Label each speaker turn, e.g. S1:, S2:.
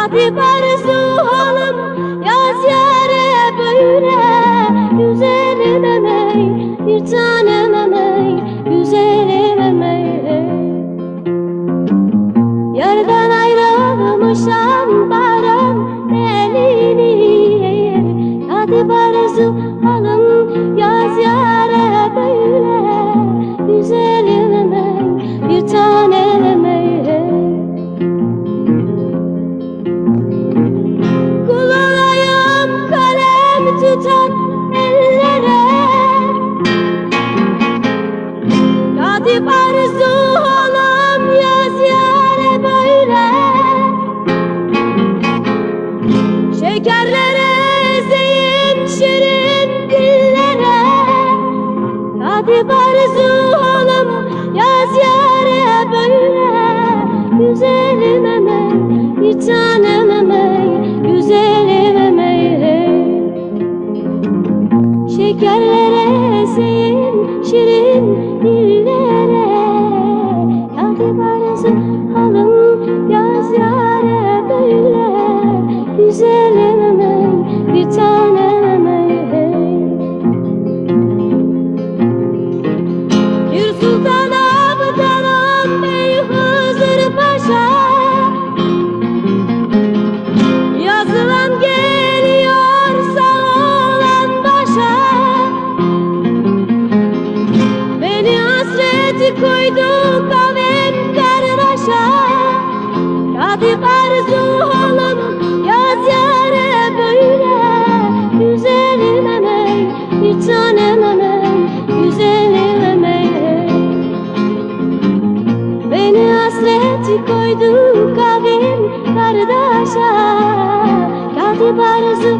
S1: Hadi barzu halım yaz yare böyle. Güzelim emey bir tanem emey Güzelim emey Yardan ayrılmışam barım elini Hadi barzu halım tutan ellere. Katip arzu olam yaz yare böyle. Şekerlere ezeyim şirin dillere. Katip arzu Şekerlere ezeyim Kadip arzu oğlum yaz böyle. Güzelim emey bir tanem emey Güzelim emey koydu kavim kardeşa Kadip arzu